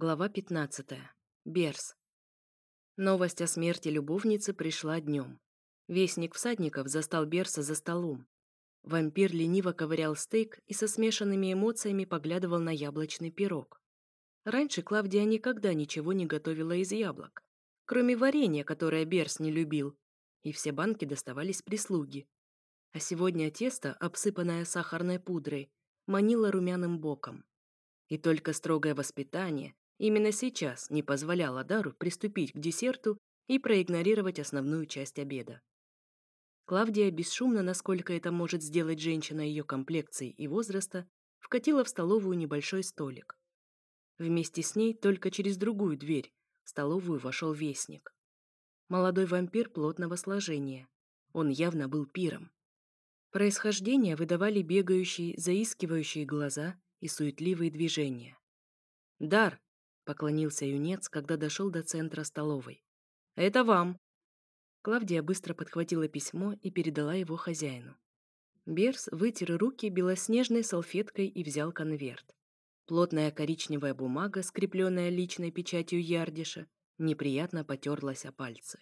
Глава 15. Берс. Новость о смерти любовницы пришла днем. Вестник всадников застал Берса за столом. Вампир лениво ковырял стейк и со смешанными эмоциями поглядывал на яблочный пирог. Раньше Клавдия никогда ничего не готовила из яблок, кроме варенья, которое Берс не любил, и все банки доставались прислуги. А сегодня тесто, обсыпанное сахарной пудрой, манило румяным боком. И только строгое воспитание именно сейчас не позволяло Дару приступить к десерту и проигнорировать основную часть обеда. Клавдия, бесшумно, насколько это может сделать женщина ее комплекции и возраста, вкатила в столовую небольшой столик. Вместе с ней только через другую дверь в столовую вошел вестник. Молодой вампир плотного сложения. Он явно был пиром. Происхождение выдавали бегающие, заискивающие глаза и суетливые движения. «Дар!» — поклонился юнец, когда дошел до центра столовой. «Это вам!» Клавдия быстро подхватила письмо и передала его хозяину. Берс вытер руки белоснежной салфеткой и взял конверт. Плотная коричневая бумага, скрепленная личной печатью Ярдиша, неприятно потерлась о пальцы.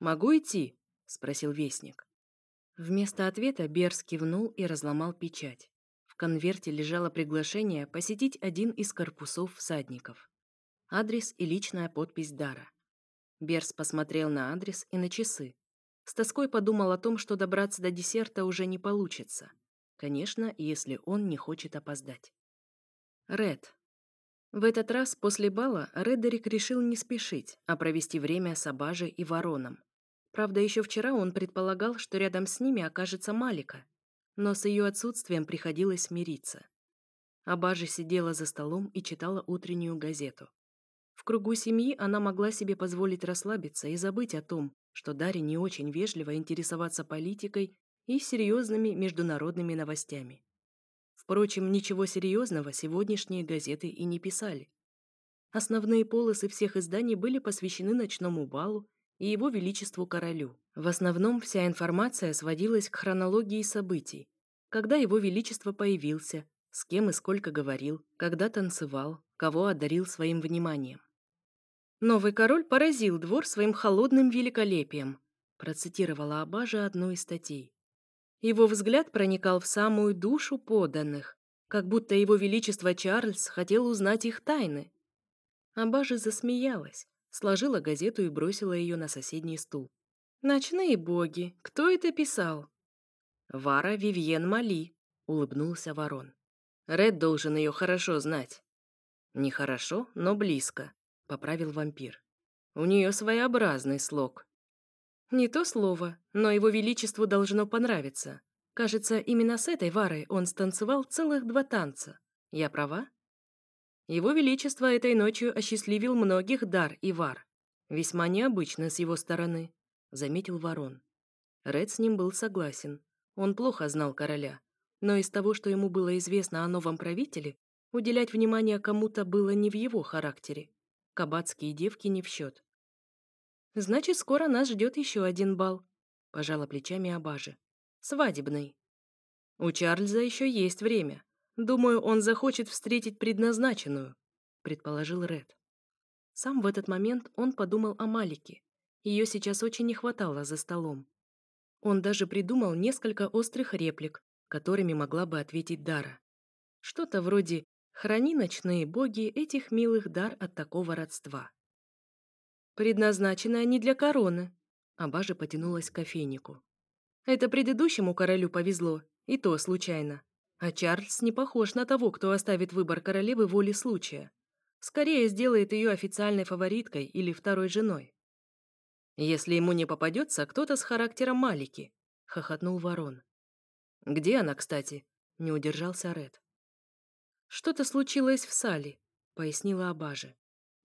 «Могу идти?» — спросил вестник. Вместо ответа Берс кивнул и разломал печать. В конверте лежало приглашение посетить один из корпусов всадников. Адрес и личная подпись Дара. Берс посмотрел на адрес и на часы. С тоской подумал о том, что добраться до десерта уже не получится. Конечно, если он не хочет опоздать. Ред. В этот раз после бала Редерик решил не спешить, а провести время с Абажей и Вороном. Правда, еще вчера он предполагал, что рядом с ними окажется Малика, но с ее отсутствием приходилось смириться. Абажи сидела за столом и читала утреннюю газету. В кругу семьи она могла себе позволить расслабиться и забыть о том, что Даре не очень вежливо интересоваться политикой и серьезными международными новостями. Впрочем, ничего серьезного сегодняшние газеты и не писали. Основные полосы всех изданий были посвящены ночному балу и его величеству королю. В основном вся информация сводилась к хронологии событий. Когда его величество появился, с кем и сколько говорил, когда танцевал, кого одарил своим вниманием. «Новый король поразил двор своим холодным великолепием», процитировала Абажа одну из статей. Его взгляд проникал в самую душу подданных, как будто его величество Чарльз хотел узнать их тайны. Абажа засмеялась, сложила газету и бросила ее на соседний стул. «Ночные боги! Кто это писал?» «Вара Вивьен Мали», — улыбнулся ворон. «Ред должен ее хорошо знать». «Не хорошо, но близко», — поправил вампир. «У нее своеобразный слог». «Не то слово, но его величеству должно понравиться. Кажется, именно с этой Варой он станцевал целых два танца. Я права?» Его Величество этой ночью осчастливил многих дар и вар. Весьма необычно с его стороны, заметил Ворон. Ред с ним был согласен. Он плохо знал короля, но из того, что ему было известно о новом правителе, уделять внимание кому-то было не в его характере. Кабацкие девки не в счет. «Значит, скоро нас ждет еще один бал», — пожала плечами Абажи. «Свадебный». «У Чарльза еще есть время. Думаю, он захочет встретить предназначенную, предположил Ред. Сам в этот момент он подумал о Малике. Ее сейчас очень не хватало за столом. Он даже придумал несколько острых реплик, которыми могла бы ответить Дара. Что-то вроде «Храни ночные боги этих милых дар от такого родства». Предназначенная не для короны. Абажа потянулась к кофейнику. Это предыдущему королю повезло, и то случайно. А Чарльз не похож на того, кто оставит выбор королевы воле случая. Скорее сделает ее официальной фавориткой или второй женой. «Если ему не попадется кто-то с характером Малики», — хохотнул ворон. «Где она, кстати?» — не удержался Ред. «Что-то случилось в Сале», — пояснила Абажи.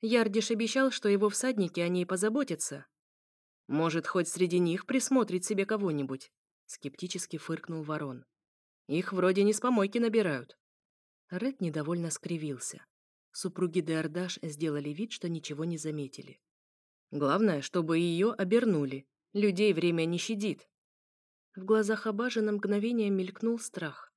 Ярдиш обещал, что его всадники о ней позаботятся. «Может, хоть среди них присмотрит себе кого-нибудь», — скептически фыркнул ворон. Их вроде не с помойки набирают. Ред недовольно скривился. Супруги Деордаш сделали вид, что ничего не заметили. Главное, чтобы ее обернули. Людей время не щадит. В глазах Абажа на мгновение мелькнул страх.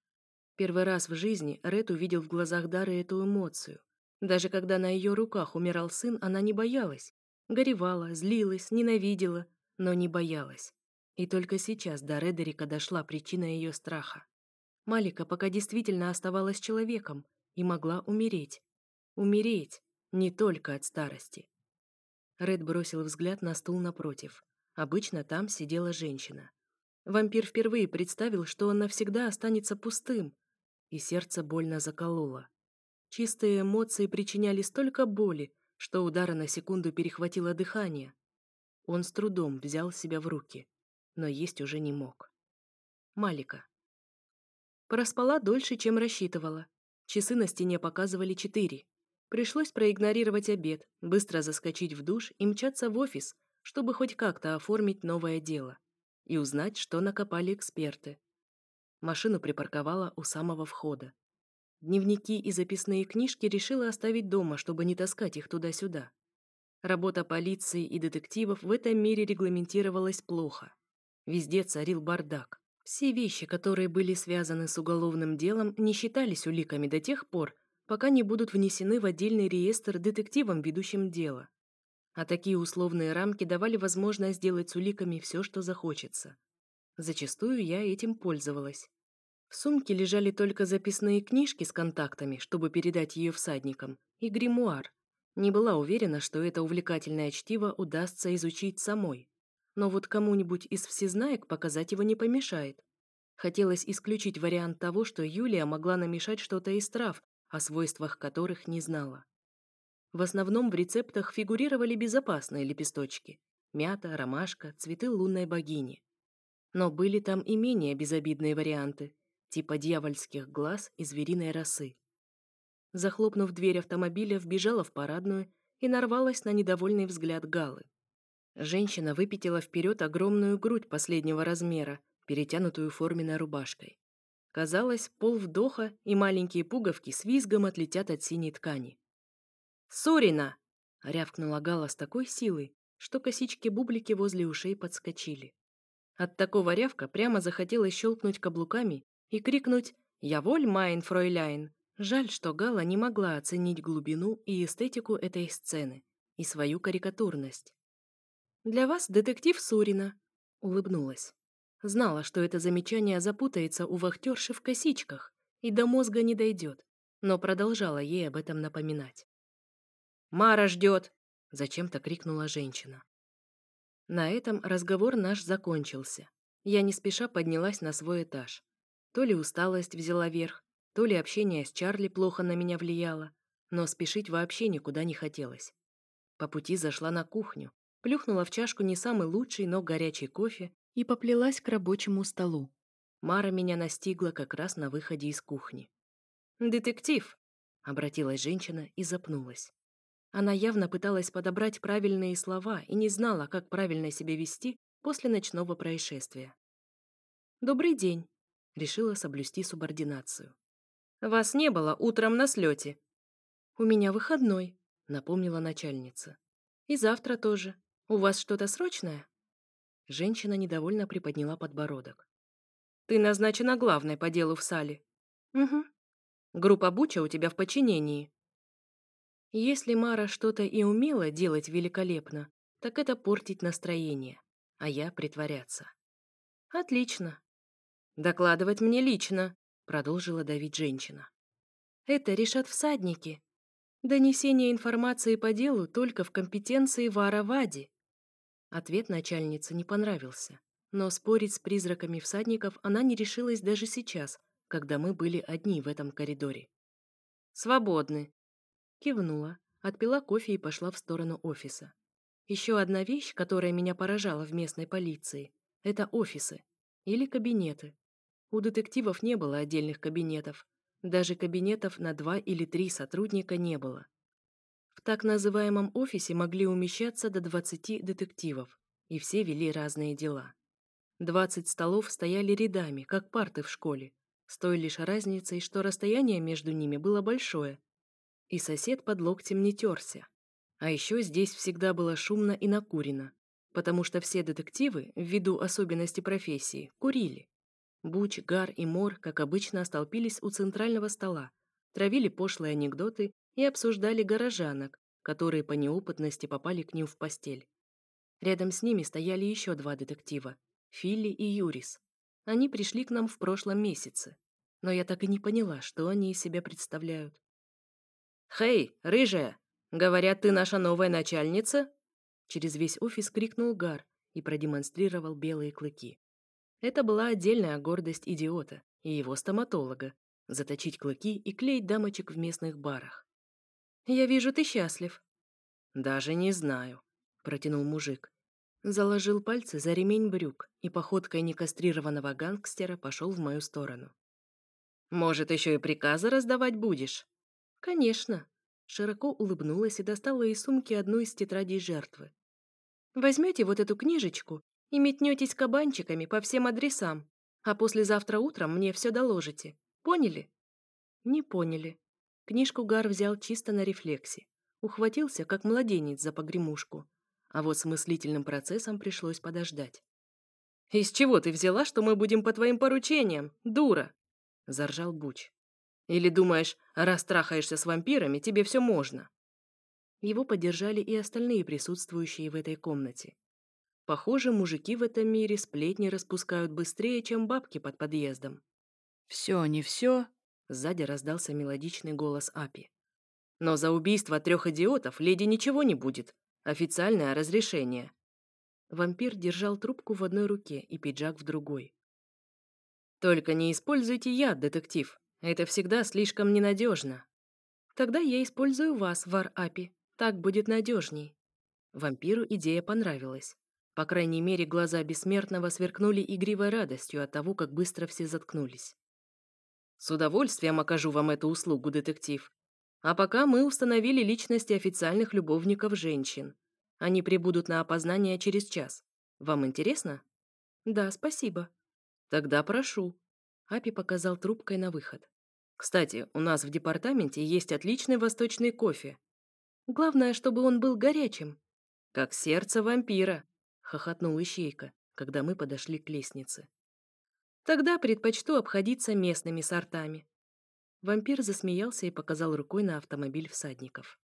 Первый раз в жизни Ред увидел в глазах Дары эту эмоцию. Даже когда на ее руках умирал сын, она не боялась. Горевала, злилась, ненавидела, но не боялась. И только сейчас до Редерика дошла причина ее страха. Малика пока действительно оставалась человеком и могла умереть. Умереть не только от старости. Ред бросил взгляд на стул напротив. Обычно там сидела женщина. Вампир впервые представил, что он навсегда останется пустым, и сердце больно закололо. Чистые эмоции причиняли столько боли, что удара на секунду перехватило дыхание. Он с трудом взял себя в руки, но есть уже не мог. Малика. Проспала дольше, чем рассчитывала. Часы на стене показывали четыре. Пришлось проигнорировать обед, быстро заскочить в душ и мчаться в офис, чтобы хоть как-то оформить новое дело и узнать, что накопали эксперты. Машину припарковала у самого входа. Дневники и записные книжки решила оставить дома, чтобы не таскать их туда-сюда. Работа полиции и детективов в этом мире регламентировалась плохо. Везде царил бардак. Все вещи, которые были связаны с уголовным делом, не считались уликами до тех пор, пока не будут внесены в отдельный реестр детективам, ведущим дело. А такие условные рамки давали возможность сделать с уликами все, что захочется. Зачастую я этим пользовалась. В сумке лежали только записные книжки с контактами, чтобы передать ее всадникам, и гримуар. Не была уверена, что это увлекательное чтиво удастся изучить самой. Но вот кому-нибудь из всезнаек показать его не помешает. Хотелось исключить вариант того, что Юлия могла намешать что-то из трав, о свойствах которых не знала. В основном в рецептах фигурировали безопасные лепесточки – мята, ромашка, цветы лунной богини. Но были там и менее безобидные варианты, типа дьявольских глаз и звериной росы. Захлопнув дверь автомобиля, вбежала в парадную и нарвалась на недовольный взгляд Галы. Женщина выпятила вперед огромную грудь последнего размера, перетянутую форменной рубашкой. Казалось, пол вдоха и маленькие пуговки с визгом отлетят от синей ткани. «Сурина!» — рявкнула Гала с такой силой, что косички-бублики возле ушей подскочили. От такого рявка прямо захотелось щелкнуть каблуками и крикнуть «Я воль, майн, фройляйн!». Жаль, что Гала не могла оценить глубину и эстетику этой сцены и свою карикатурность. «Для вас детектив Сурина», — улыбнулась. Знала, что это замечание запутается у вахтерши в косичках и до мозга не дойдет, но продолжала ей об этом напоминать. «Мара ждет!» — зачем-то крикнула женщина. На этом разговор наш закончился. Я не спеша поднялась на свой этаж. То ли усталость взяла верх, то ли общение с Чарли плохо на меня влияло, но спешить вообще никуда не хотелось. По пути зашла на кухню, плюхнула в чашку не самый лучший, но горячий кофе и поплелась к рабочему столу. Мара меня настигла как раз на выходе из кухни. «Детектив!» — обратилась женщина и запнулась. Она явно пыталась подобрать правильные слова и не знала, как правильно себя вести после ночного происшествия. «Добрый день», Решила соблюсти субординацию. «Вас не было утром на слете». «У меня выходной», — напомнила начальница. «И завтра тоже. У вас что-то срочное?» Женщина недовольно приподняла подбородок. «Ты назначена главной по делу в сале». «Угу. Группа Буча у тебя в подчинении». Если Мара что-то и умела делать великолепно, так это портить настроение, а я притворяться. «Отлично», «Докладывать мне лично», — продолжила давить женщина. «Это решат всадники. Донесение информации по делу только в компетенции Вара Вади». Ответ начальницы не понравился, но спорить с призраками всадников она не решилась даже сейчас, когда мы были одни в этом коридоре. «Свободны», — кивнула, отпила кофе и пошла в сторону офиса. Еще одна вещь, которая меня поражала в местной полиции, это офисы или кабинеты. У детективов не было отдельных кабинетов. Даже кабинетов на два или три сотрудника не было. В так называемом офисе могли умещаться до 20 детективов, и все вели разные дела. 20 столов стояли рядами, как парты в школе, с той лишь разницей, что расстояние между ними было большое, и сосед под локтем не терся. А еще здесь всегда было шумно и накурено, потому что все детективы, ввиду особенностей профессии, курили. Буч, Гар и Мор, как обычно, столпились у центрального стола, травили пошлые анекдоты и обсуждали горожанок, которые по неопытности попали к ним в постель. Рядом с ними стояли еще два детектива – Филли и Юрис. Они пришли к нам в прошлом месяце, но я так и не поняла, что они из себя представляют. «Хей, рыжая! Говорят, ты наша новая начальница?» Через весь офис крикнул Гар и продемонстрировал белые клыки. Это была отдельная гордость идиота и его стоматолога – заточить клыки и клеить дамочек в местных барах. «Я вижу, ты счастлив». «Даже не знаю», – протянул мужик. Заложил пальцы за ремень брюк и походкой некастрированного гангстера пошел в мою сторону. «Может, еще и приказы раздавать будешь?» «Конечно». Широко улыбнулась и достала из сумки одну из тетрадей жертвы. «Возьмете вот эту книжечку и метнетесь кабанчиками по всем адресам, а послезавтра утром мне все доложите. Поняли?» «Не поняли». Книжку Гар взял чисто на рефлексе. Ухватился, как младенец за погремушку. А вот с мыслительным процессом пришлось подождать. «Из чего ты взяла, что мы будем по твоим поручениям, дура?» — заржал Буч. «Или думаешь, раз трахаешься с вампирами, тебе все можно?» Его поддержали и остальные присутствующие в этой комнате. Похоже, мужики в этом мире сплетни распускают быстрее, чем бабки под подъездом. «Все, не все», — сзади раздался мелодичный голос Апи. «Но за убийство трех идиотов леди ничего не будет. Официальное разрешение». Вампир держал трубку в одной руке и пиджак в другой. «Только не используйте яд, детектив. Это всегда слишком ненадежно». «Тогда я использую вас, Вар Апи. Так будет надежней». Вампиру идея понравилась. По крайней мере, глаза бессмертного сверкнули игривой радостью от того, как быстро все заткнулись. «С удовольствием окажу вам эту услугу, детектив. А пока мы установили личности официальных любовников женщин. Они прибудут на опознание через час. Вам интересно?» «Да, спасибо». «Тогда прошу». Апи показал трубкой на выход. «Кстати, у нас в департаменте есть отличный восточный кофе. Главное, чтобы он был горячим. Как сердце вампира», хохотнул Ищейка, когда мы подошли к лестнице. Тогда предпочту обходиться местными сортами. Вампир засмеялся и показал рукой на автомобиль всадников.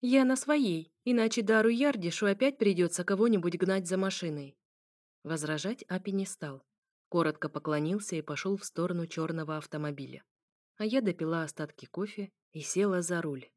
Я на своей, иначе Дару Ярдишу опять придется кого-нибудь гнать за машиной. Возражать Апи не стал. Коротко поклонился и пошел в сторону черного автомобиля. А я допила остатки кофе и села за руль.